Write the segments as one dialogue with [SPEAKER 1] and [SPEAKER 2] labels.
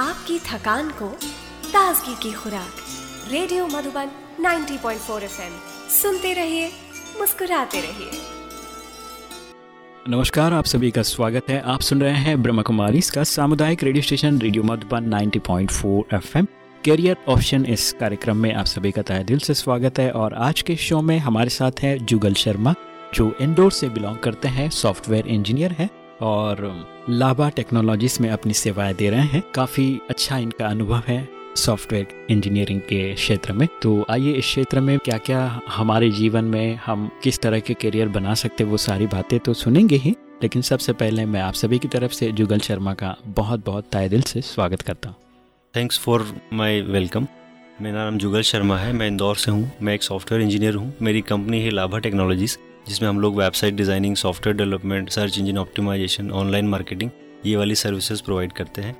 [SPEAKER 1] आपकी थकान को ताजगी की खुराक। Radio Madhuban 90.4 FM. सुनते रहिए, मुस्कुराते रहिए।
[SPEAKER 2] नमस्कार, आप सभी का स्वागत है। आप सुन रहे हैं ब्रह्म कुमारी, इसका सामुदायिक radio station, radio Madhuban 90.4 FM. Career option इस कार्यक्रम में आप सभी का तय दिल से स्वागत है और आज के शो में हमारे साथ है जुगल शर्मा, जो इंडोर से बिलोंग करते हैं, सॉफ्टवेयर इंजीनियर हैं। और लाभा टेक्नोलॉजीज़ में अपनी सेवाएँ दे रहे हैं। काफ़ी अच्छा इनका अनुभव है सॉफ्टवेयर इंजीनियरिंग के क्षेत्र में। तो आइए इस क्षेत्र में क्या क्या हमारे जीवन में हम किस तरह के करियर बना सकते वो सारी बातें तो सुनेंगे ही। लेकिन सबसे पहले मैं आप सभी की तरफ़ से जुगल शर्मा का बहुत बहुत ताय दिल से स्वागत करता हूँ।
[SPEAKER 3] थैंक्स फॉर माय वेलकम मेरा नाम जुगल शर्मा है, मैं इंदौर से हूँ, मैं एक सॉफ्टवेयर इंजीनियर हूँ। मेरी कंपनी है लाभा टेक्नोलॉजीज़। जिसमें हम लोग website designing software development search engine optimisation online marketing ये वाली सर्विसेज़ प्रोवाइड करते हैं।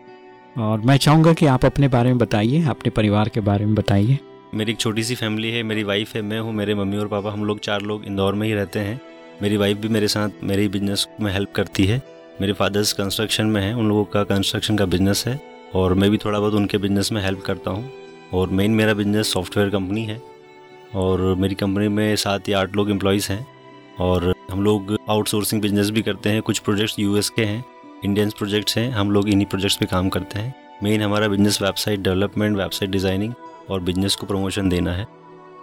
[SPEAKER 2] और मैं चाहूँगा कि आप अपने बारे में बताइए अपने परिवार के बारे में बताइए।
[SPEAKER 3] मेरी एक छोटी सी फैमिली है मेरी वाइफ है मैं हूँ मेरे मम्मी और पापा हम लोग चार लोग इंदौर में ही रहते हैं। मेरी वाइफ भी मेरे साथ मेरे बिज़नेस में हेल्प करती है। मेरे फादर्स कंस्ट्रक्शन में है उन लोगों का कंस्ट्रक्शन का बिज़नेस है और मैं भी थोड़ा बहुत उनके बिज़नेस में हेल्प करता हूँ। और मेन मेरा बिज़नेस सॉफ्टवेयर कंपनी है और मेरी कंपनी में सात या आठ लोग एम्प्लॉयज़ हैं। और हम लोग आउटसोर्सिंग बिज़नेस भी करते हैं। कुछ प्रोजेक्ट्स यूएस के हैं इंडियंस प्रोजेक्ट्स हैं, हम लोग इन्हीं प्रोजेक्ट्स पे काम करते हैं। मेन हमारा business website development website designing और बिज़नेस को प्रमोशन देना है।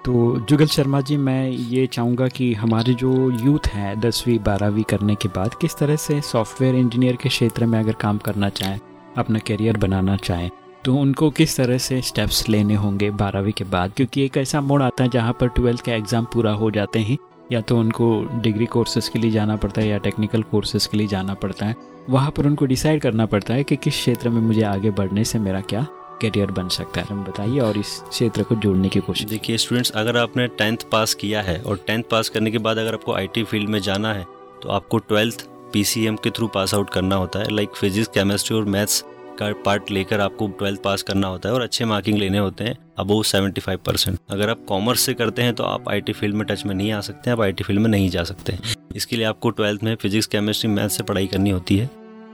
[SPEAKER 2] तो जुगल शर्मा जी, मैं ये चाहूँगा कि हमारे जो यूथ हैं दसवीं, बारहवीं करने के बाद किस तरह से सॉफ्टवेयर इंजीनियर के क्षेत्र में अगर काम करना चाहें, अपना करियर बनाना चाहें तो उनको किस तरह से स्टेप्स लेने होंगे बारहवीं के बाद? क्योंकि एक ऐसा मोड़ आता है जहाँ पर ट्वेल्थ का एग्ज़ाम पूरा हो जाते ही या तो उनको डिग्री कोर्सेज़ के लिए जाना पड़ता है या टेक्निकल कोर्सेज़ के लिए जाना पड़ता है, वहाँ पर उनको डिसाइड करना पड़ता है कि किस क्षेत्र में मुझे आगे बढ़ने से मेरा क्या करियर बन सकता है। हम बताइए और इस क्षेत्र को जोड़ने की कोशिश।
[SPEAKER 3] देखिए स्टूडेंट्स अगर आपने टेंथ पास किया है और टेंथ पास करने के बाद अगर आपको आईटी फ़ील्ड में जाना है तो आपको ट्वेल्थ पीसीएम के थ्रू पास आउट करना होता है लाइक फिजिक्स केमिस्ट्री और मैथ्स का पार्ट लेकर आपको ट्वेल्थ पास करना होता है और अच्छे मार्किंग लेने होते हैं अबो सेवेंटी फाइव परसेंट अगर आप कॉमर्स से करते हैं तो आप आईटी फ़ील्ड में टच में नहीं आ सकते, आप आईटी फ़ील्ड में नहीं जा सकते। इसके लिए आपको ट्वेल्थ में फिजिक्स केमिस्ट्री मैथ से पढ़ाई करनी होती है।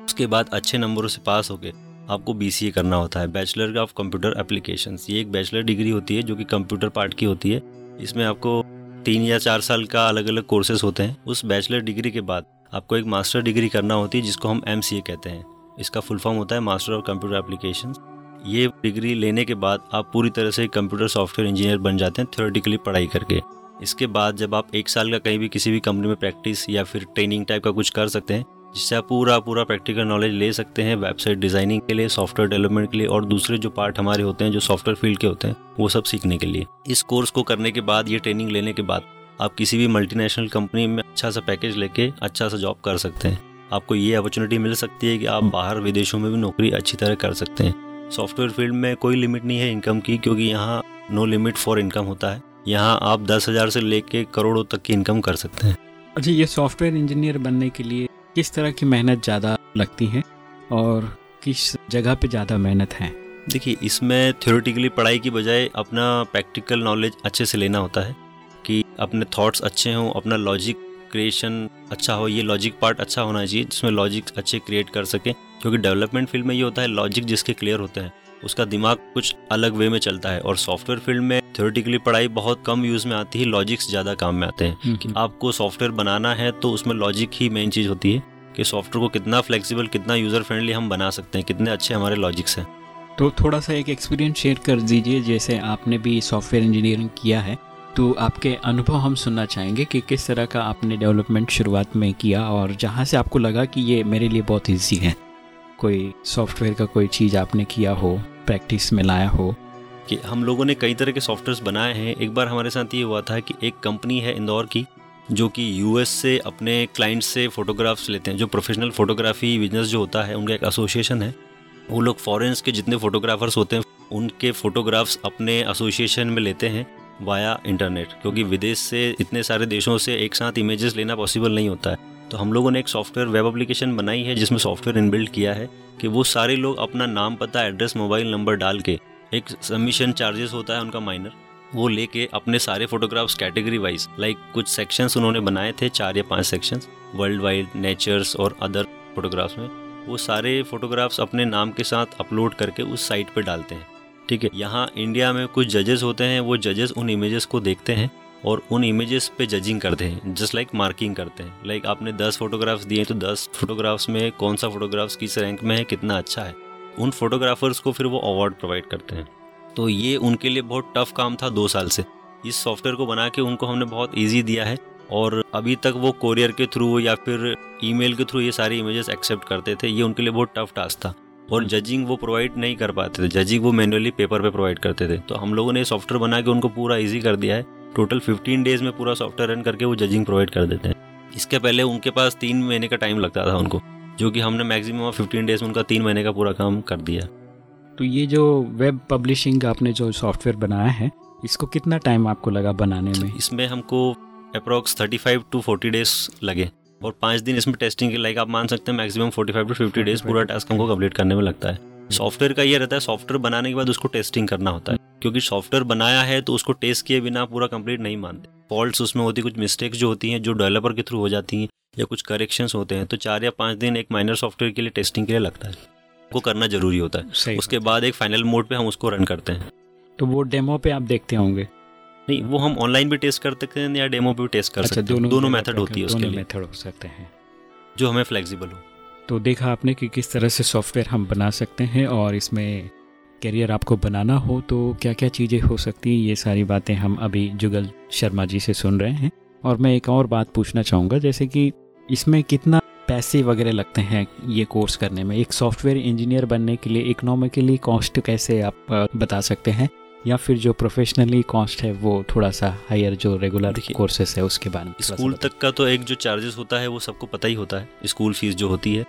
[SPEAKER 3] उसके बाद अच्छे नंबरों से पास होकर आपको BCA करना होता है बैचलर ऑफ़ कंप्यूटर एप्लीकेशन ये एक बैचलर डिग्री होती है, जो कि कंप्यूटर पार्ट की होती है। इसमें आपको तीन या चार साल का अलग अलग कोर्सेज होते हैं। उस बैचलर डिग्री के बाद आपको एक मास्टर डिग्री करना होती है, जिसको हम MCA कहते हैं। इसका फुल फॉर्म होता है मास्टर ऑफ़ कंप्यूटर एप्लीकेशन ये डिग्री लेने के बाद आप पूरी तरह से कंप्यूटर सॉफ्टवेयर इंजीनियर बन जाते हैं थ्योरेटिकली पढ़ाई करके। इसके बाद जब आप एक साल का कहीं भी किसी भी कंपनी में प्रैक्टिस या फिर ट्रेनिंग टाइप का कुछ कर सकते हैं, जिससे आप पूरा पूरा प्रैक्टिकल नॉलेज ले सकते हैं वेबसाइट डिज़ाइनिंग के लिए सॉफ्टवेयर डेवलपमेंट के लिए और दूसरे जो पार्ट हमारे होते हैं, जो सॉफ्टवेयर फ़ील्ड के होते हैं, वो सब सीखने के लिए। इस कोर्स को करने के बाद, ये ट्रेनिंग लेने के बाद आप किसी भी मल्टीनेशनल कंपनी में अच्छा सा पैकेज लेके अच्छा सा जॉब कर सकते हैं। आपको ये अपॉर्चुनिटी मिल सकती है कि आप बाहर विदेशों में भी नौकरी अच्छी तरह कर सकते हैं। सॉफ्टवेयर फ़ील्ड में कोई लिमिट नहीं है इनकम की क्योंकि यहाँ नो लिमिट फॉर इनकम होता है। यहाँ आप दस हज़ार से लेके करोड़ों तक की इनकम कर सकते हैं।
[SPEAKER 2] अच्छा ये सॉफ्टवेयर इंजीनियर बनने के लिए किस तरह की मेहनत ज़्यादा लगती है और किस जगह पे ज़्यादा मेहनत है?
[SPEAKER 3] देखिए इसमें थ्योरेटिकली पढ़ाई की बजाय अपना प्रैक्टिकल नॉलेज अच्छे से लेना होता है कि अपने थॉट्स अच्छे हों अपना लॉजिक क्रिएशन अच्छा हो ये लॉजिक पार्ट अच्छा होना चाहिए जिसमें लॉजिक अच्छे क्रिएट कर सकें क्योंकि डेवलपमेंट फ़ील्ड में ये होता है लॉजिक जिसके क्लियर होते हैं उसका दिमाग कुछ अलग वे में चलता है और सॉफ्टवेयर फ़ील्ड में थ्योरेटिकली पढ़ाई बहुत कम यूज़ में आती है लॉजिक्स ज़्यादा काम में आते हैं हम्म, कि हम्म। आपको सॉफ्टवेयर बनाना है तो उसमें लॉजिक ही मेन चीज़ होती है कि सॉफ्टवेयर को कितना फ्लेक्सिबल कितना यूज़र फ्रेंडली हम बना सकते हैं कितने अच्छे हमारे लॉजिक्स हैं
[SPEAKER 2] तो थोड़ा सा एक एक्सपीरियंस शेयर कर दीजिए जैसे आपने भी सॉफ्टवेयर इंजीनियरिंग किया है तो आपके अनुभव हम सुनना चाहेंगे कि किस तरह का आपने डेवलपमेंट शुरुआत में किया और जहाँ से आपको लगा कि ये मेरे लिए बहुत ईजी है? कोई सॉफ्टवेयर का कोई चीज़ आपने किया हो, प्रैक्टिस में लाया हो?
[SPEAKER 3] कि हम लोगों ने कई तरह के सॉफ्टवेयर बनाए हैं। एक बार हमारे साथ ये हुआ था कि एक कंपनी है इंदौर की, जो कि यूएस से अपने क्लाइंट से फ़ोटोग्राफ्स लेते हैं। जो प्रोफेशनल फ़ोटोग्राफी बिज़नेस जो होता है, उनका एक एसोसिएशन है। वो लोग फॉरेंस के जितने फ़ोटोग्राफर्स होते हैं, उनके फ़ोटोग्राफ्स अपने एसोसिएशन में लेते हैं। वाया इंटरनेट क्योंकि विदेश से इतने सारे देशों से एक साथ इमेजेस लेना पॉसिबल नहीं होता है। तो हम लोगों ने एक सॉफ्टवेयर वेब एप्लीकेशन बनाई है, जिसमें सॉफ्टवेयर इनबिल्ड किया है कि वो सारे लोग अपना नाम पता एड्रेस मोबाइल नंबर डाल के एक सबमिशन चार्जेस होता है उनका माइनर वो लेके अपने सारे फोटोग्राफ्स कैटेगरी वाइज लाइक कुछ सेक्शंस उन्होंने बनाए थे, चार या पाँच सेक्शंस वर्ल्ड वाइड नेचर्स और अदर फोटोग्राफ्स में, वो सारे फोटोग्राफ्स अपने नाम के साथ अपलोड करके उस साइट पे डालते हैं। ठीक है, यहाँ इंडिया में कुछ जजेस होते हैं, वो जजेस उन इमेजेस को देखते हैं और उन इमेजेस पे जजिंग करते हैं जस्ट लाइक मार्किंग करते हैं। लाइक like आपने दस फोटोग्राफ्स दिए तो दस फोटोग्राफ्स में कौन सा फोटोग्राफ्स किस रैंक में है, कितना अच्छा है। उन फोटोग्राफर्स को फिर वो अवार्ड प्रोवाइड करते हैं। तो ये उनके लिए बहुत टफ काम था दो साल से। इस सॉफ्टवेयर को बना के उनको हमने बहुत ईजी दिया है और अभी तक वो कोरियर के थ्रू या फिर ईमेल के थ्रू ये सारी इमेजेस एक्सेप्ट करते थे, ये उनके लिए बहुत टफ टास्क था। और जजिंग वो प्रोवाइड नहीं कर पाते थे। जजिंग वो मैनुअली पेपर पे प्रोवाइड करते थे। तो हम लोगों ने सॉफ्टवेयर बना के उनको पूरा ईजी कर दिया है। टोटल 15 डेज़ में पूरा सॉफ्टवेयर रन करके वो जजिंग प्रोवाइड कर देते हैं। इसके पहले उनके पास तीन महीने का टाइम लगता था उनको जो कि हमने मैक्सिमम फिफ्टीन डेज़ में उनका तीन महीने का पूरा काम कर दिया।
[SPEAKER 2] तो ये जो वेब पब्लिशिंग आपने जो सॉफ्टवेयर बनाया है इसको कितना टाइम आपको लगा बनाने में?
[SPEAKER 3] इसमें हमको approx thirty five to forty days लगे। और पाँच दिन इसमें टेस्टिंग के लाइक आप मान सकते हैं maximum forty five to fifty days पूरा टास्क हमको कंप्लीट करने में लगता है। सॉफ्टवेयर का ये रहता है सॉफ्टवेयर बनाने के बाद उसको टेस्टिंग करना होता है। क्योंकि सॉफ्टवेयर बनाया है तो उसको टेस्ट किए बिना पूरा कंप्लीट नहीं मानते। फॉल्ट्स उसमें होती कुछ मिस्टेक्स जो होती हैं जो डेवलपर के थ्रू हो जाती हैं या कुछ करेक्शंस होते हैं तो चार या पाँच दिन एक माइनर सॉफ्टवेयर के लिए टेस्टिंग के लिए लगता है। वो करना ज़रूरी होता है। उसके बाद एक फाइनल मोड पे हम उसको रन करते हैं।
[SPEAKER 2] तो वो डेमो पे आप देखते होंगे।
[SPEAKER 3] नहीं वो हम ऑनलाइन भी टेस्ट कर सकते हैं या डेमो भी टेस्ट कर अच्छा, सकते हैं। दोनों मेथड होती है उसके लिए।
[SPEAKER 2] मेथड हो सकते हैं।
[SPEAKER 3] जो हमें फ्लेक्सिबल हो।
[SPEAKER 2] तो देखा आपने कि किस तरह से सॉफ्टवेयर हम बना सकते हैं और इसमें करियर आपको बनाना हो तो क्या क्या चीज़ें हो सकती हैं ये सारी बातें हम अभी जुगल शर्मा जी से सुन रहे हैं। और मैं एक और बात पूछना चाहूँगा जैसे कि इसमें कितना पैसे वगैरह लगते हैं ये कोर्स करने में? एक सॉफ्टवेयर इंजीनियर बनने के लिए इकोनॉमिकली कॉस्ट कैसे आप बता सकते हैं? या फिर जो प्रोफेशनली कॉस्ट है वो थोड़ा सा हायर जो रेगुलर कोर्सेस है उसके बारे में
[SPEAKER 3] स्कूल तक का तो एक जो चार्जेस होता है वो सबको पता ही होता है स्कूल फ़ीस जो होती है।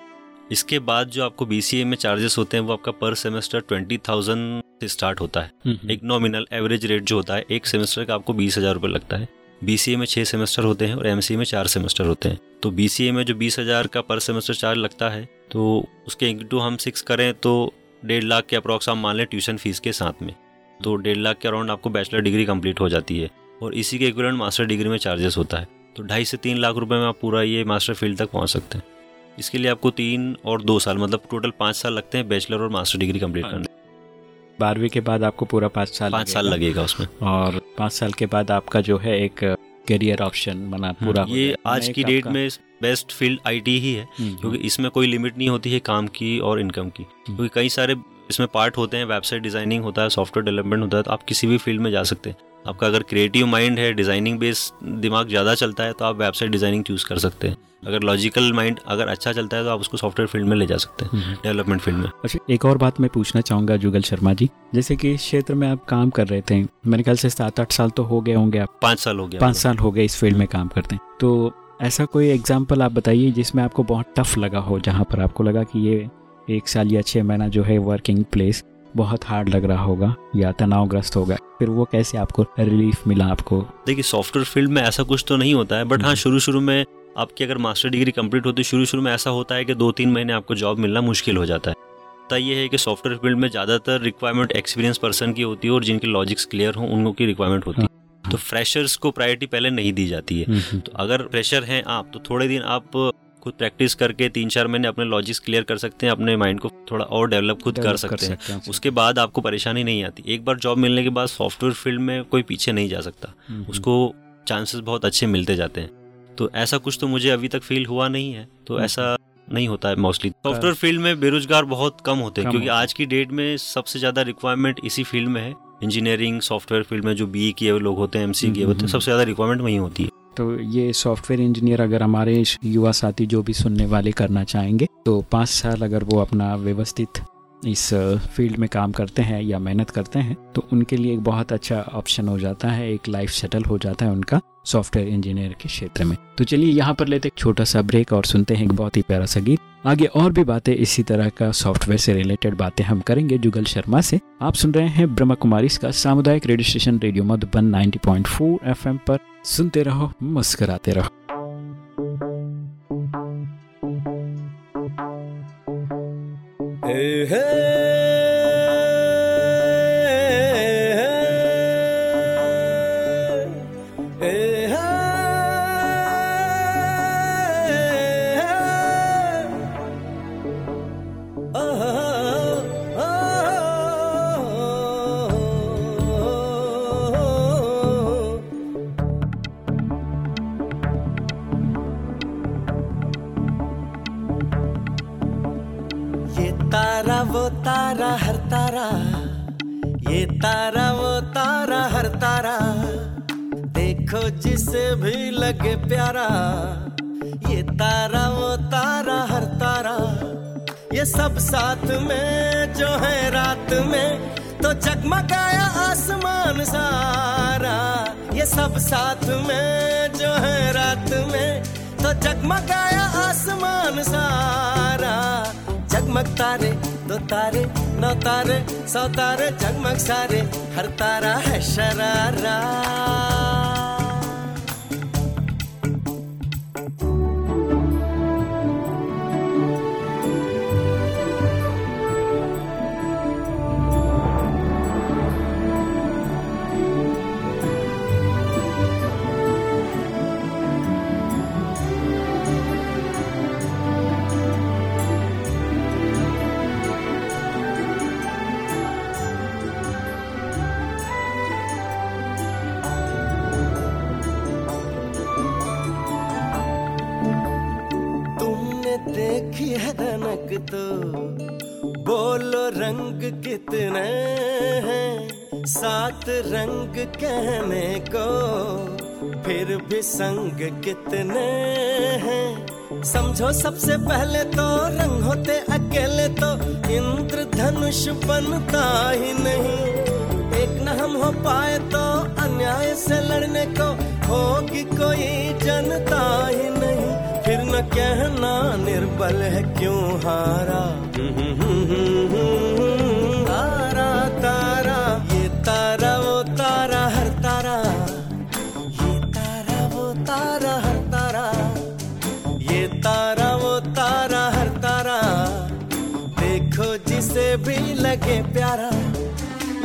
[SPEAKER 3] इसके बाद जो आपको BCA में चार्जेस होते हैं वो आपका पर सेमेस्टर ट्वेंटी थाउज़ेंड से स्टार्ट होता है। हम्म, हम्म। एक नॉमिनल एवरेज रेट जो होता है एक सेमेस्टर का आपको बीस हज़ार रुपये लगता है। BCA में छः सेमेस्टर होते हैं और एम में चार सेमेस्टर होते हैं। तो BCA में जो बीस हज़ार का पर सेमेस्टर चार्ज लगता है तो उसके इंटू हम सिक्स करें तो डेढ़ लाख के अप्रॉक्स आप मान लें ट्यूशन फ़ीस के साथ में। तो डेढ़ लाख के अराउंड आपको बैचलर डिग्री कंप्लीट हो जाती है और इसी के इक्वलेंट मास्टर डिग्री में चार्जेस होता है। तो ढाई से तीन लाख रुपए में आप पूरा ये मास्टर फ़ील्ड तक पहुँच सकते हैं। इसके लिए आपको तीन और दो साल मतलब टोटल पाँच साल लगते हैं बैचलर और मास्टर डिग्री कंप्लीट हाँ। करने।
[SPEAKER 2] बारहवीं के बाद आपको पूरा पाँच साल
[SPEAKER 3] पाँच साल लगेगा। उसमें।
[SPEAKER 2] और पाँच साल के बाद आपका जो है एक करियर ऑप्शन बना हम्म, पूरा
[SPEAKER 3] ये आज की डेट में बेस्ट फ़ील्ड आईटी ही है हम्म, क्योंकि हम्म। इसमें कोई लिमिट नहीं होती है काम की और इनकम की। क्योंकि कई सारे इसमें पार्ट होते हैं वेबसाइट डिज़ाइनिंग होता है सॉफ्टवेयर डेवलपमेंट होता है तो आप किसी भी फ़ील्ड में जा सकते हैं। आपका अगर क्रिएटिव माइंड है डिज़ाइनिंग बेस दिमाग ज़्यादा चलता है तो आप वेबसाइट डिज़ाइनिंग चूज़ कर सकते हैं। अगर लॉजिकल माइंड अगर अच्छा चलता है तो आप उसको सॉफ्टवेयर फ़ील्ड में ले जा सकते हैं डेवलपमेंट फ़ील्ड में।
[SPEAKER 2] अच्छा एक और बात मैं पूछना चाहूँगा जुगल शर्मा जी। जैसे कि इस क्षेत्र में आप काम कर रहे थे मेरे ख्याल से सात आठ साल तो हो गए होंगे आप।
[SPEAKER 3] पाँच साल हो गया
[SPEAKER 2] पाँच साल हो गए इस फ़ील्ड में काम करते हैं। तो ऐसा कोई एग्ज़ाम्पल आप बताइए जिसमें आपको बहुत टफ लगा हो जहाँ पर आपको लगा कि ये एक साल या छः महीना जो है वर्किंग प्लेस बहुत हार्ड लग रहा होगा या तनावग्रस्त होगा फिर वो कैसे आपको रिलीफ मिला आपको
[SPEAKER 3] देखिए सॉफ्टवेयर फ़ील्ड में ऐसा कुछ तो नहीं होता है बट हाँ हम्म। शुरू शुरू में आपकी अगर मास्टर डिग्री कंप्लीट होती है शुरू शुरू में ऐसा होता है कि दो तीन महीने आपको जॉब मिलना मुश्किल हो जाता है होता ये है कि सॉफ्टवेयर फ़ील्ड में ज़्यादातर रिक्वायरमेंट एक्सपीरियंस पर्सन की होती है और जिनकी लॉजिक्स क्लियर हो उन की रिक्वायरमेंट होती है हाँ। तो फ्रेशर्स को प्रायोरिटी पहले नहीं दी जाती है हम्म, हम्म। तो अगर फ्रेशर हैं आप तो थोड़े दिन आप खुद प्रैक्टिस करके तीन चार महीने अपने लॉजिक्स क्लियर कर सकते हैं अपने माइंड को थोड़ा और डेवलप खुद कर सकते, कर सकते हैं। उसके बाद आपको परेशानी नहीं आती। एक बार जॉब मिलने के बाद सॉफ्टवेयर फ़ील्ड में कोई पीछे नहीं जा सकता। हम्म, उसको चांसेस बहुत अच्छे मिलते जाते हैं। तो ऐसा कुछ तो मुझे अभी तक फील हुआ नहीं है। तो हम्म। ऐसा नहीं होता है मोस्टली सॉफ्टवेयर फ़ील्ड में बेरोजगार बहुत कम होते हैं क्योंकि आज की डेट में सबसे ज़्यादा रिक्वायरमेंट इसी फ़ील्ड में है। इंजीनियरिंग सॉफ्टवेयर फ़ील्ड में जो बी किए हुए लोग होते हैं एम सी किए होते हैं सबसे ज़्यादा रिक्वायरमेंट वही होती है।
[SPEAKER 2] तो ये सॉफ्टवेयर इंजीनियर अगर हमारे युवा साथी जो भी सुनने वाले करना चाहेंगे तो पाँच साल अगर वो अपना व्यवस्थित इस फ़ील्ड में काम करते हैं या मेहनत करते हैं तो उनके लिए एक बहुत अच्छा ऑप्शन हो जाता है, एक लाइफ सेटल हो जाता है उनका सॉफ्टवेयर इंजीनियर के क्षेत्र में। तो चलिए यहाँ पर लेते एक छोटा सा ब्रेक और सुनते हैं एक बहुत ही प्यारा सा गीत। आगे और भी बातें इसी तरह का सॉफ्टवेयर से रिलेटेड बातें हम करेंगे जुगल शर्मा से। आप सुन रहे हैं ब्रह्मा कुमारी का सामुदायिक radio station radio Madhuban 90.4 FM पर। सुनते रहो, मुस्कराते रहो। Hey, hey.
[SPEAKER 4] जिसे भी लगे प्यारा। ये तारा वो तारा, हर तारा। ये सब साथ में जो है रात में तो जगमगाया आसमान सारा। ये सब साथ में जो है रात में तो जगमगाया आसमान सारा। जगमग तारे, दो तारे, नौ तारे, सौ तारे, जगमग सारे। हर तारा है शरारा। देखी है रनक तो। बोलो रंग कितने हैं, सात रंग कहने को। फिर भी संग कितने हैं। समझो सबसे पहले तो रंग होते, अकेले तो इंद्र धनुष बनता ही नहीं। एक न हम हो पाए तो अन्याय से लड़ने को होगी कोई जनता ही नहीं। न कहना निर्बल है क्यों हारा? तारा तारा, ये तारा, वो तारा, हर तारा। ये तारा, वो तारा, हर तारा। ये तारा, वो तारा, हर तारा। देखो जिसे भी लगे प्यारा।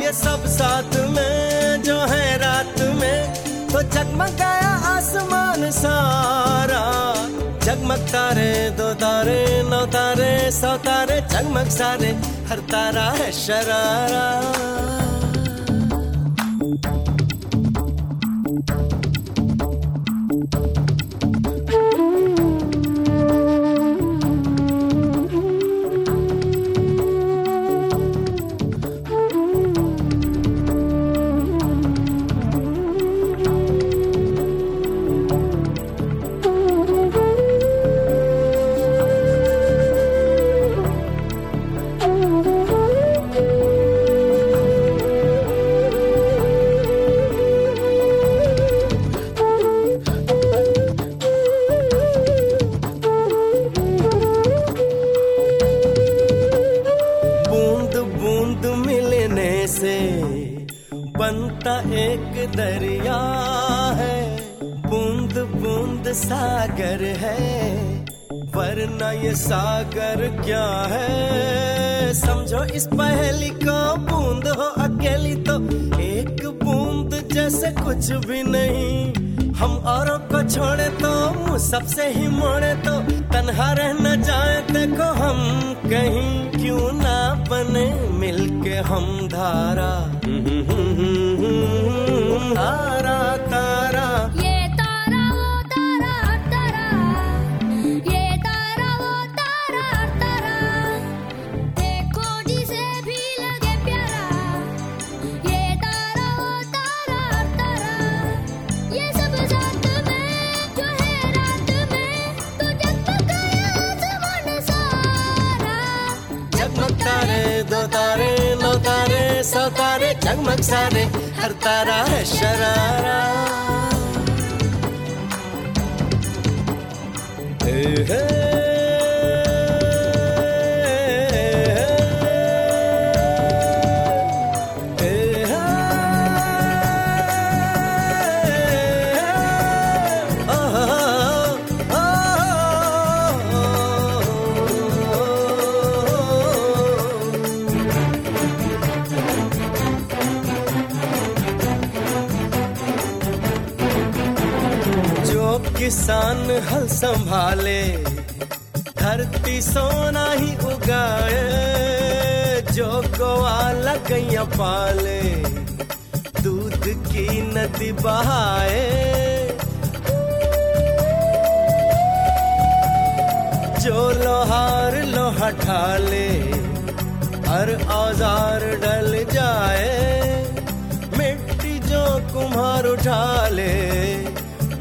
[SPEAKER 4] ये सब साथ में जो है रात में तो जगमगाया आसमान सारा सौ तारे सारे हर तारा है शरारा। दरिया है, बूंद बूंद सागर है, वरना ये सागर क्या है? समझो इस पहली को, बूंद हो अकेली तो एक बूंद जैसे कुछ भी नहीं। हम औरों को छोड़े तो सबसे ही मोड़े तो। तनहा रह न जाए देखो हम कहीं क्यों ना बने, मिलके हम धारा। धारा, तारा।
[SPEAKER 5] तारा तारे
[SPEAKER 4] जगमग सारे हर तारा है शरारा। हे हे। संभाले। धरती सोना ही उगाए, जो गोवाला कैया पाले। दूध की नदी बहाए। जो लोहार लोहा ठाले, हर औज़ार डल जाए। मिट्टी जो कुम्हार उठा ले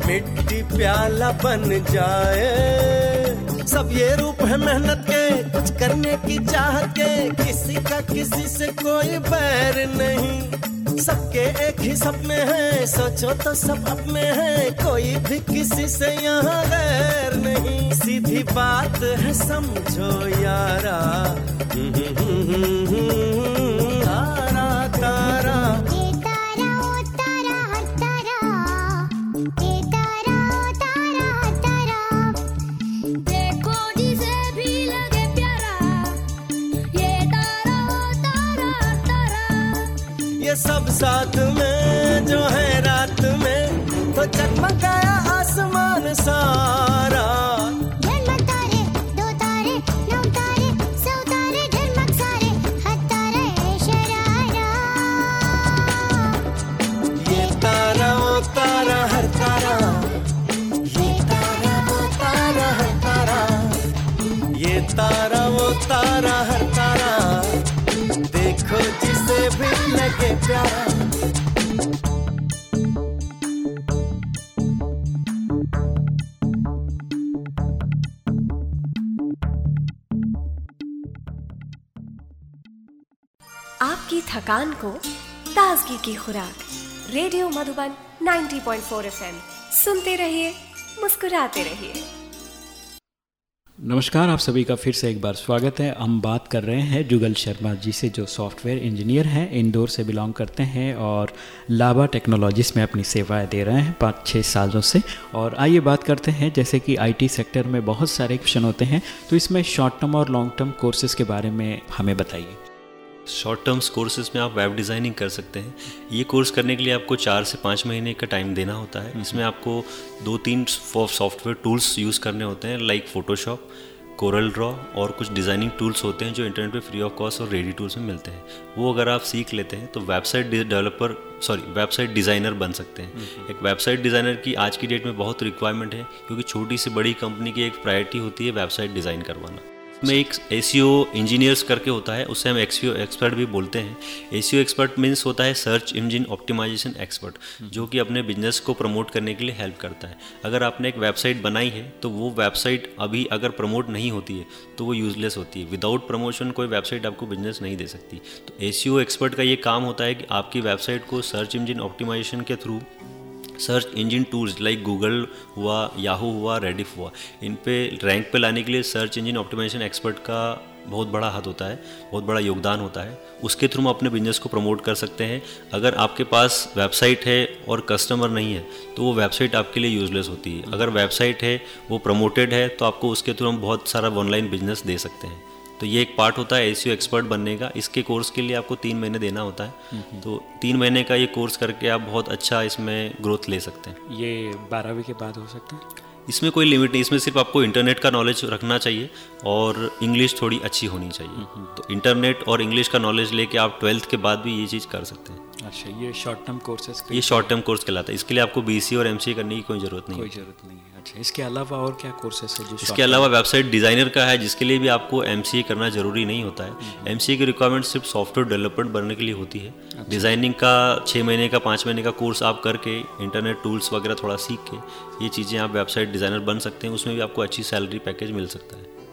[SPEAKER 4] मिट्टी प्याला बन जाए। सब ये रूप है मेहनत के, कुछ करने की चाहत के। किसी का किसी से कोई बैर नहीं। सबके एक ही सपने हैं, सोचो तो सब अपने हैं। कोई भी किसी से यहाँ गैर नहीं। सीधी बात है समझो यारा। साथ में जो है रात में तो चकमकाया आसमान सारा।
[SPEAKER 5] तारा
[SPEAKER 4] वो तारा हर तारा। देखो जिसे
[SPEAKER 1] आपकी थकान को ताजगी की खुराक रेडियो मधुबन 90.4 एफएम। सुनते रहिए मुस्कुराते रहिए।
[SPEAKER 2] नमस्कार, आप सभी का फिर से एक बार स्वागत है। हम बात कर रहे हैं जुगल शर्मा जी से, जो सॉफ्टवेयर इंजीनियर हैं, इंदौर से बिलोंग करते हैं और लाभा टेक्नोलॉजीज़ में अपनी सेवाएँ दे रहे हैं पाँच छः सालों से। और आइए बात करते हैं, जैसे कि आईटी सेक्टर में बहुत सारे ऑप्शन होते हैं तो इसमें शॉर्ट टर्म और लॉन्ग टर्म कोर्सेज के बारे में हमें बताइए।
[SPEAKER 3] शॉर्ट टर्म्स कोर्सेज में आप वेब डिज़ाइनिंग कर सकते हैं। ये कोर्स करने के लिए आपको चार से पाँच महीने का टाइम देना होता है। इसमें आपको दो तीन सॉफ्टवेयर टूल्स यूज़ करने होते हैं लाइक फोटोशॉप कोरल ड्रॉ और कुछ डिज़ाइनिंग टूल्स होते हैं जो इंटरनेट पे फ्री ऑफ़ कॉस्ट और रेडी टूल्स में मिलते हैं। वो अगर आप सीख लेते हैं तो website developer sorry website designer बन सकते हैं। एक वेबसाइट डिज़ाइनर की आज की डेट में बहुत रिक्वायरमेंट है क्योंकि छोटी से बड़ी कंपनी की एक प्रायोरिटी होती है वेबसाइट डिज़ाइन करवाना। में एक एस इंजीनियर्स करके होता है उससे हम एक्सीओ एक्सपर्ट भी बोलते हैं। एस एक्सपर्ट मीन्स होता है सर्च इंजिन ऑप्टिमाइजेशन एक्सपर्ट जो कि अपने बिज़नेस को प्रमोट करने के लिए हेल्प करता है। अगर आपने एक वेबसाइट बनाई है तो वो वेबसाइट अभी अगर प्रमोट नहीं होती है तो वो यूजलेस होती है। विदाउट प्रमोशन कोई वेबसाइट आपको बिज़नेस नहीं दे सकती। तो एस एक्सपर्ट का ये काम होता है कि आपकी वेबसाइट को सर्च इंजन ऑप्टिमाइजेशन के through search engine tools like Google हुआ, याहू हुआ, रेडिफ हुआ। इन पे रैंक पे लाने के लिए सर्च इंजन ऑप्टिमाइजेशन एक्सपर्ट का बहुत बड़ा हाथ होता है, बहुत बड़ा योगदान होता है। उसके थ्रू हम अपने बिज़नेस को प्रमोट कर सकते हैं। अगर आपके पास वेबसाइट है और कस्टमर नहीं है तो वो वेबसाइट आपके लिए यूजलेस होती है। अगर वेबसाइट है, वो प्रमोटेड है तो आपको उसके थ्रू हम बहुत सारा ऑनलाइन बिज़नेस दे सकते हैं। तो ये एक पार्ट होता है एस एक्सपर्ट बनने का। इसके कोर्स के लिए आपको तीन महीने देना होता है। तो तीन महीने का ये कोर्स करके आप बहुत अच्छा इसमें ग्रोथ ले सकते हैं।
[SPEAKER 2] ये बारहवीं के बाद हो सकता है?
[SPEAKER 3] इसमें कोई लिमिट नहीं इसमें सिर्फ़ आपको इंटरनेट का नॉलेज रखना चाहिए और इंग्लिश थोड़ी अच्छी होनी चाहिए। तो इंटरनेट और इंग्लिश का नॉलेज लेके आप ट्वेल्थ के बाद भी ये चीज़ कर सकते हैं।
[SPEAKER 2] अच्छा ये शॉर्ट टर्म कोर्सेज
[SPEAKER 3] ये शॉर्ट टर्म कोर्स कहलाता है। इसके लिए आपको बी और एम करने की कोई ज़रूरत नहीं
[SPEAKER 2] कोई ज़रूरत नहीं है। अच्छा इसके अलावा और क्या कोर्सेस है जो
[SPEAKER 3] इसके अलावा वेबसाइट डिज़ाइनर का है जिसके लिए भी आपको एमसीए करना ज़रूरी नहीं होता है। एमसीए की रिक्वायरमेंट सिर्फ़ सॉफ्टवेयर डेवलपमेंट बनने के लिए होती है। डिज़ाइनिंग का छः महीने का पाँच महीने का कोर्स आप करके इंटरनेट टूल्स वगैरह थोड़ा सीख के ये चीज़ें आप वेबसाइट डिज़ाइनर बन सकते हैं। उसमें भी आपको अच्छी सैलरी पैकेज मिल सकता है।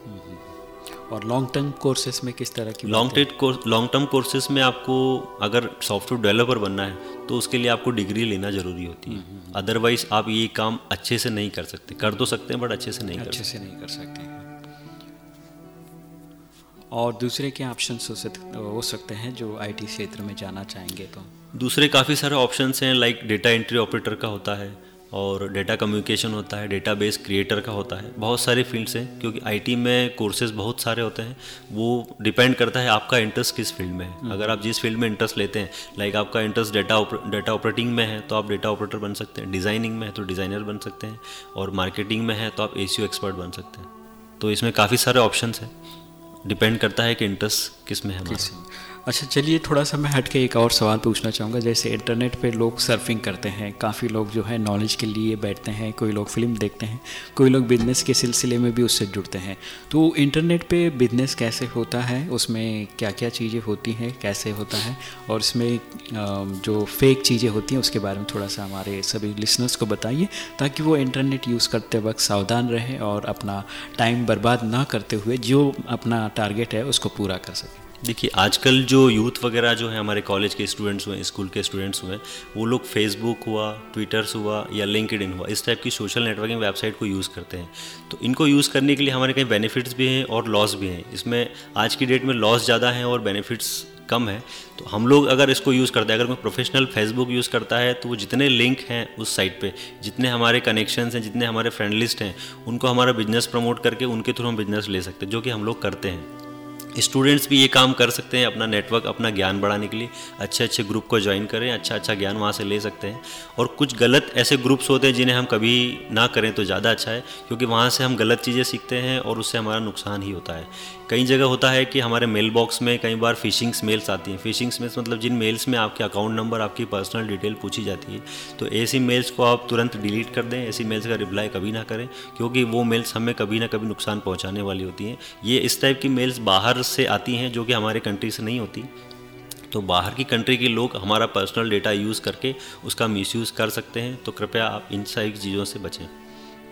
[SPEAKER 2] और लॉन्ग टर्म कोर्सेज में किस तरह की
[SPEAKER 3] long course long term courses में आपको अगर सॉफ्टवेयर डेवलपर बनना है तो उसके लिए आपको डिग्री लेना ज़रूरी होती है। अदरवाइज़ आप ये काम अच्छे से नहीं कर सकते। कर तो सकते हैं बट अच्छे से नहीं कर
[SPEAKER 2] अच्छे से नहीं कर सकते। और दूसरे क्या ऑप्शन हो हो सकते हैं जो आईटी क्षेत्र में जाना चाहेंगे तो?
[SPEAKER 3] दूसरे काफ़ी सारे ऑप्शंस हैं लाइक डेटा एंट्री ऑपरेटर का होता है और डेटा कम्युनिकेशन होता है डेटाबेस क्रिएटर का होता है। बहुत सारे फील्ड्स हैं क्योंकि आईटी में कोर्सेज बहुत सारे होते हैं। वो डिपेंड करता है आपका इंटरेस्ट किस फ़ील्ड में है। अगर आप जिस फ़ील्ड में इंटरेस्ट लेते हैं लाइक आपका इंटरेस्ट डेटा डेटा ऑपरेटिंग में है तो आप डेटा ऑपरेटर बन सकते हैं। डिज़ाइनिंग में है तो डिज़ाइनर बन सकते हैं। और मार्केटिंग में है तो आप ए एक्सपर्ट बन सकते हैं। तो इसमें काफ़ी सारे ऑप्शन हैं। डिपेंड करता है कि इंटरेस्ट किसमें है
[SPEAKER 2] अच्छा चलिए थोड़ा सा मैं हट के एक और सवाल पूछना चाहूँगा। जैसे इंटरनेट पे लोग सर्फिंग करते हैं, काफ़ी लोग जो है नॉलेज के लिए बैठते हैं, कोई लोग फ़िल्म देखते हैं, कोई लोग बिज़नेस के सिलसिले में भी उससे जुड़ते हैं। तो इंटरनेट पे बिज़नेस कैसे होता है? उसमें क्या क्या चीज़ें होती हैं, कैसे होता है? और इसमें जो फेक चीज़ें होती हैं, उसके बारे में थोड़ा सा हमारे सभी लिसनर्स को बताइए, ताकि वो इंटरनेट यूज़ करते वक्त सावधान रहें और अपना टाइम बर्बाद ना करते हुए जो अपना टारगेट है, उसको पूरा कर सकें।
[SPEAKER 3] देखिए, आजकल जो यूथ वगैरह जो है, हमारे कॉलेज के स्टूडेंट्स हुए स्कूल के स्टूडेंट्स हुए, वो लोग फेसबुक हुआ ट्विटर्स हुआ या लिंकड हुआ, इस टाइप की सोशल नेटवर्किंग वेबसाइट को यूज़ करते हैं। तो इनको यूज़ करने के लिए हमारे कई बेनिफिट्स भी हैं और लॉस भी हैं। इसमें आज की डेट में लॉस ज़्यादा हैं और बेनिफिट्स कम है। तो हम लोग अगर इसको यूज़ करते हैं, अगर कोई प्रोफेशनल फेसबुक यूज़ करता है तो वो जितने लिंक हैं उस साइट पे, जितने हमारे कनेक्शंस हैं, जितने हमारे फ्रेंड लिस्ट हैं, उनको हमारा बिज़नेस प्रमोट करके उनके थ्रू हम बिज़नेस ले सकते हैं, जो कि हम लोग करते हैं। स्टूडेंट्स भी ये काम कर सकते हैं अपना नेटवर्क, अपना ज्ञान बढ़ाने के लिए। अच्छे अच्छे ग्रुप को ज्वाइन करें अच्छा अच्छा ज्ञान वहाँ से ले सकते हैं। और कुछ गलत ऐसे ग्रुप्स होते हैं जिन्हें हम कभी ना करें तो ज़्यादा अच्छा है, क्योंकि वहाँ से हम गलत चीज़ें सीखते हैं और उससे हमारा नुकसान ही होता है। कई जगह होता है कि हमारे मेल बॉक्स में कई बार फिशिंग्स मेल्स आती हैं। फिशिंग्स मेल्स मतलब जिन मेल्स में आपके अकाउंट नंबर आपकी पर्सनल डिटेल पूछी जाती है तो ऐसी मेल्स को आप तुरंत डिलीट कर दें। ऐसी मेल्स का रिप्लाई कभी ना करें, क्योंकि वो मेल्स हमें कभी ना कभी नुकसान पहुँचाने वाली होती हैं। ये इस टाइप की मेल्स बाहर से आती हैं, जो कि हमारे कंट्री से नहीं होती। तो बाहर की कंट्री के लोग हमारा पर्सनल डेटा यूज़ करके उसका मिसयूज़ कर सकते हैं। तो कृपया आप इन सारी चीज़ों से बचें।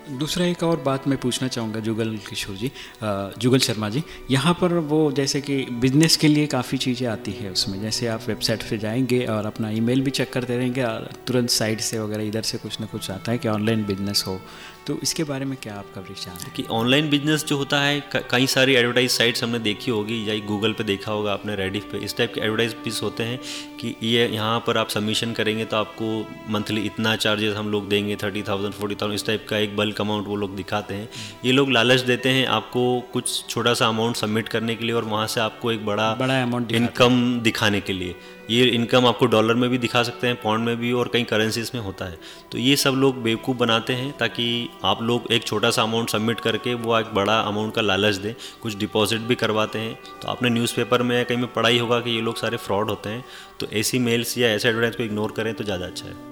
[SPEAKER 2] दूसरा एक और बात मैं पूछना चाहूँगा जुगल किशोर जी जुगल शर्मा जी। यहाँ पर वो जैसे कि बिज़नेस के लिए काफ़ी चीज़ें आती है उसमें। जैसे आप वेबसाइट पे जाएँगे और अपना ईमेल भी चेक करते रहेंगे तुरंत साइट से वगैरह इधर से कुछ ना कुछ आता है कि ऑनलाइन बिज़नेस हो। तो इसके बारे में क्या आपका विचार है?
[SPEAKER 3] कि ऑनलाइन बिज़नेस जो होता है कई सारी एडवर्टाइज साइट्स हमने देखी होगी या गूगल पे देखा होगा आपने रेडिफ पे। इस टाइप के एडवर्टाइज पीस होते हैं कि ये यहाँ पर आप सबमिशन करेंगे तो आपको मंथली इतना चार्जेस हम लोग देंगे थर्टी थाउज़ेंड फोर्टी थाउज़ेंड इस टाइप का एक बल्क अमाउंट वो लोग दिखाते हैं। ये लोग लालच देते हैं आपको कुछ छोटा सा अमाउंट सबमिट करने के लिए और वहाँ से आपको एक बड़ा
[SPEAKER 2] बड़ा अमाउंट
[SPEAKER 3] इनकम दिखाने के लिए। ये इनकम आपको डॉलर में भी दिखा सकते हैं पाउंड में भी और कई करेंसीज में होता है। तो ये सब लोग बेवकूफ़ बनाते हैं ताकि आप लोग एक छोटा सा अमाउंट सबमिट करके वो एक बड़ा अमाउंट का लालच दें। कुछ डिपॉजिट भी करवाते हैं। तो आपने न्यूज़पेपर में या कहीं में पढ़ाई होगा कि ये लोग सारे फ्रॉड होते हैं। तो ऐसी मेल्स या ऐसे एडवर्टाइज को इग्नोर करें तो ज़्यादा अच्छा है।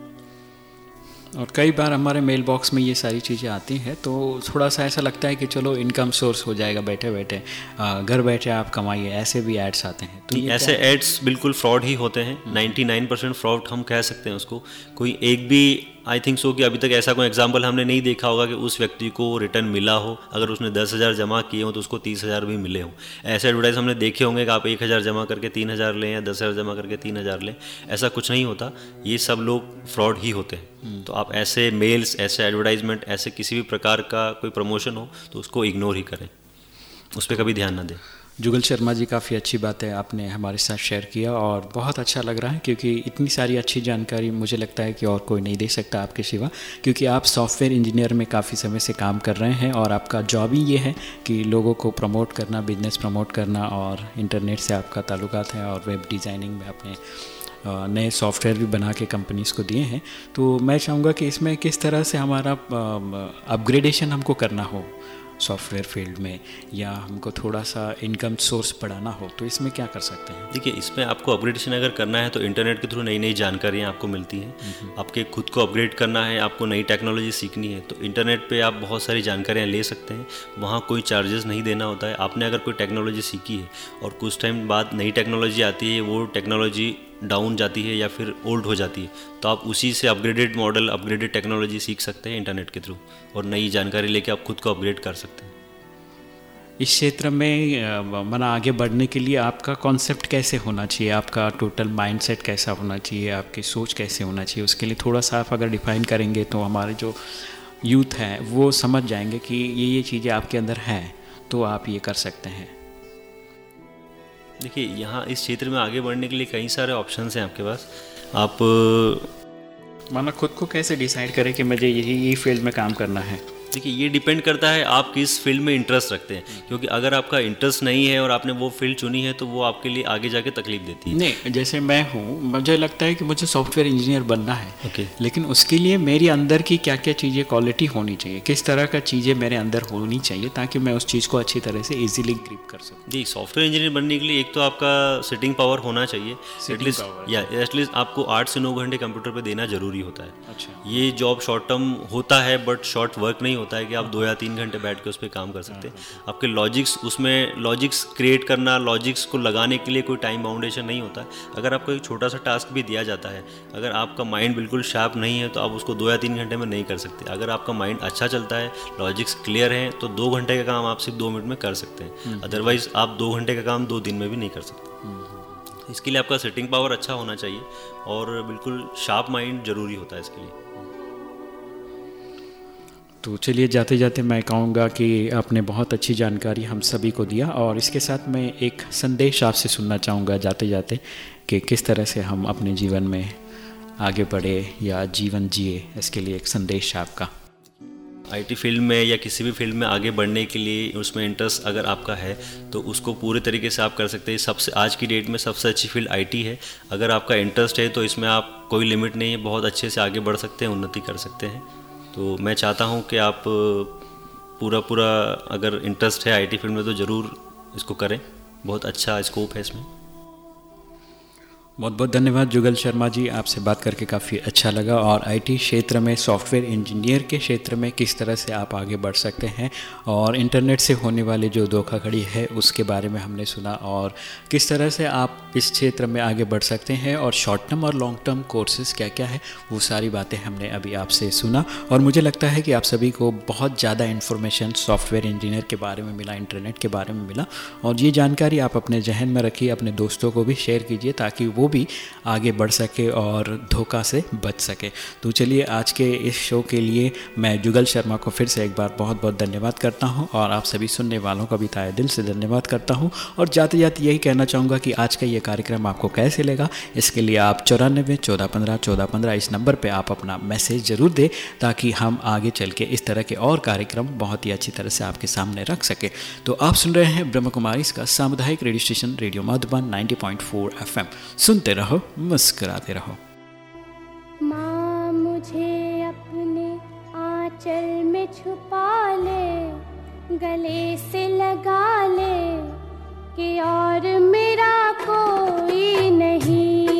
[SPEAKER 2] और कई बार हमारे मेल बॉक्स में ये सारी चीज़ें आती हैं तो थोड़ा सा ऐसा लगता है कि चलो इनकम सोर्स हो जाएगा बैठे बैठे घर बैठे आप कमाइए ऐसे भी एड्स आते हैं। तो
[SPEAKER 3] ऐसे एड्स बिल्कुल फ्रॉड ही होते हैं। 99 परसेंट फ्रॉड हम कह सकते हैं उसको। कोई एक भी आई थिंक सो कि अभी तक ऐसा कोई एग्ज़ाम्पल हमने नहीं देखा होगा कि उस व्यक्ति को रिटर्न मिला हो। अगर उसने दस हज़ार जमा किए हो तो उसको तीस हज़ार भी मिले हो। ऐसे एडवर्टाइज हमने देखे होंगे कि आप एक हज़ार जमा करके तीन हज़ार लें या दस हज़ार जमा करके तीन हज़ार लें। ऐसा कुछ नहीं होता। ये सब लोग फ्रॉड ही होते हैं। तो आप ऐसे मेल्स ऐसे एडवर्टाइजमेंट ऐसे किसी भी प्रकार का कोई प्रमोशन हो तो उसको इग्नोर ही करें। उस पर कभी ध्यान ना दें।
[SPEAKER 2] जुगल शर्मा जी, काफ़ी अच्छी बात आपने हमारे साथ शेयर किया और बहुत अच्छा लग रहा है क्योंकि इतनी सारी अच्छी जानकारी मुझे लगता है कि और कोई नहीं दे सकता आपके सिवा, क्योंकि आप सॉफ्टवेयर इंजीनियर में काफ़ी समय से काम कर रहे हैं और आपका जॉब ही ये है कि लोगों को प्रमोट करना बिज़नेस प्रमोट करना और इंटरनेट से आपका ताल्लुकात है और वेब डिज़ाइनिंग में आपने नए सॉफ्टवेयर भी बना के कंपनीज़ को दिए हैं। तो मैं चाहूँगा कि इसमें किस तरह से हमारा अपग्रेडेशन हमको करना हो सॉफ्टवेयर फ़ील्ड में या हमको थोड़ा सा इनकम सोर्स बढ़ाना हो तो इसमें क्या कर सकते हैं?
[SPEAKER 3] देखिए इसमें आपको अपग्रेडेशन अगर करना है तो इंटरनेट के थ्रू नई नई जानकारियाँ आपको मिलती हैं। आपके खुद को अपग्रेड करना है आपको नई टेक्नोलॉजी सीखनी है तो इंटरनेट पर आप बहुत सारी जानकारियाँ ले सकते हैं। वहाँ कोई चार्जेस नहीं देना होता है। आपने अगर कोई टेक्नोलॉजी सीखी है और कुछ टाइम बाद नई टेक्नोलॉजी आती है वो टेक्नोलॉजी डाउन जाती है या फिर ओल्ड हो जाती है तो आप उसी से अपग्रेडेड मॉडल अपग्रेडेड टेक्नोलॉजी सीख सकते हैं इंटरनेट के थ्रू और नई जानकारी लेके आप खुद को अपग्रेड कर सकते हैं।
[SPEAKER 2] इस क्षेत्र में मना आगे बढ़ने के लिए आपका कॉन्सेप्ट कैसे होना चाहिए? आपका टोटल माइंडसेट कैसा होना चाहिए? आपकी सोच कैसे होना चाहिए? उसके लिए थोड़ा सा आप अगर डिफाइन करेंगे तो हमारे जो यूथ हैं, वो समझ जाएँगे कि ये ये चीज़ें आपके अंदर हैं तो आप ये कर सकते हैं।
[SPEAKER 3] देखिए, यहाँ इस क्षेत्र में आगे बढ़ने के लिए कई सारे ऑप्शन हैं आपके पास। आप,
[SPEAKER 2] माना खुद को कैसे डिसाइड करें कि मुझे यही यही फ़ील्ड में काम करना है?
[SPEAKER 3] देखिए ये डिपेंड करता है आप किस फ़ील्ड में इंटरेस्ट रखते हैं। क्योंकि अगर आपका इंटरेस्ट नहीं है और आपने वो फ़ील्ड चुनी है तो वो आपके लिए आगे जाके तकलीफ़ देती है।
[SPEAKER 2] नहीं जैसे मैं हूँ मुझे लगता है कि मुझे सॉफ्टवेयर इंजीनियर बनना है।
[SPEAKER 3] ओके
[SPEAKER 2] लेकिन उसके लिए मेरी अंदर की क्या क्या चीज़ें क्वालिटी होनी चाहिए? किस तरह का चीज़ें मेरे अंदर होनी चाहिए ताकि मैं उस चीज़ को अच्छी तरह से इजीली ग्रिप कर सकूँ?
[SPEAKER 3] जी सॉफ्टवेयर इंजीनियर बनने के लिए एक तो आपका सिटिंग पावर होना चाहिए। एटलीस्ट या एटलीस्ट आपको आठ से नौ घंटे कंप्यूटर पर देना ज़रूरी होता है।
[SPEAKER 2] अच्छा।
[SPEAKER 3] ये जॉब शॉर्ट टर्म होता है बट शॉर्ट वर्क नहीं होता। है कि आप दो या तीन घंटे बैठ के उस पर काम कर सकते हैं। आपके लॉजिक्स उसमें लॉजिक्स क्रिएट करना लॉजिक्स को लगाने के लिए कोई टाइम बाउंडेशन नहीं होता। है अगर आपको एक छोटा सा टास्क भी दिया जाता है अगर आपका माइंड बिल्कुल शार्प नहीं है तो आप उसको दो या तीन घंटे में नहीं कर सकते। अगर आपका माइंड अच्छा चलता है लॉजिक्स क्लियर हैं तो दो घंटे का काम आप सिर्फ़ दो मिनट में कर सकते हैं। अदरवाइज़ आप दो घंटे का काम दो दिन में भी नहीं कर सकते। इसके लिए आपका सेटिंग पावर अच्छा होना चाहिए और बिल्कुल शार्प माइंड ज़रूरी होता है इसके लिए।
[SPEAKER 2] तो चलिए जाते जाते मैं कहूँगा कि आपने बहुत अच्छी जानकारी हम सभी को दिया और इसके साथ मैं एक संदेश आपसे सुनना चाहूँगा जाते जाते कि किस तरह से हम अपने जीवन में आगे बढ़े या जीवन जिए, इसके लिए एक संदेश आपका।
[SPEAKER 3] आईटी फ़ील्ड में या किसी भी फ़ील्ड में आगे बढ़ने के लिए उसमें इंटरेस्ट अगर आपका है तो उसको पूरे तरीके से आप कर सकते हैं। सबसे, आज की डेट में सबसे अच्छी फ़ील्ड आईटी है। अगर आपका इंटरेस्ट है तो इसमें आप कोई लिमिट नहीं है, बहुत अच्छे से आगे बढ़ सकते हैं, उन्नति कर सकते हैं। तो मैं चाहता हूँ कि आप पूरा पूरा अगर इंटरेस्ट है आईटी फ़ील्ड में तो ज़रूर इसको करें। बहुत अच्छा स्कोप है इसमें।
[SPEAKER 2] बहुत बहुत धन्यवाद जुगल शर्मा जी, आपसे बात करके काफ़ी अच्छा लगा और आईटी क्षेत्र में सॉफ्टवेयर इंजीनियर के क्षेत्र में किस तरह से आप आगे बढ़ सकते हैं और इंटरनेट से होने वाले जो धोखाधड़ी है, उसके बारे में हमने सुना और किस तरह से आप इस क्षेत्र में आगे बढ़ सकते हैं और शॉर्ट टर्म और लॉन्ग टर्म कोर्सेज क्या क्या है, वो सारी बातें हमने अभी आपसे सुना और मुझे लगता है कि आप सभी को बहुत ज़्यादा इन्फॉर्मेशन सॉफ्टवेयर इंजीनियर के बारे में मिला इंटरनेट के बारे में मिला और ये जानकारी आप अपने जहन में रखिए, अपने दोस्तों को भी शेयर कीजिए ताकि वो भी आगे बढ़ सके और धोखा से बच सके। तो चलिए आज के इस शो के लिए मैं जुगल शर्मा को फिर से एक बार बहुत बहुत धन्यवाद करता हूँ और आप सभी सुनने वालों का भी ताए दिल से धन्यवाद करता हूँ। और जाते जाते यही कहना चाहूँगा कि आज का ये कार्यक्रम आपको कैसे लगा? इसके लिए आप चौरानबे, चौदह पंद्रह चौदह पंद्रह इस नंबर पर आप अपना मैसेज ज़रूर दें ताकि हम आगे चल के इस तरह के और कार्यक्रम बहुत ही अच्छी तरह से आपके सामने रख सके। तो आप सुन रहे हैं ब्रह्म कुमारी इसका सामुदायिक radio station, radio Madhuban 90.4 FM. सुनते रहो, मुस्कुराते रहो।
[SPEAKER 5] माँ मुझे अपने आंचल में छुपा ले, गले से लगा ले कि और मेरा कोई नहीं।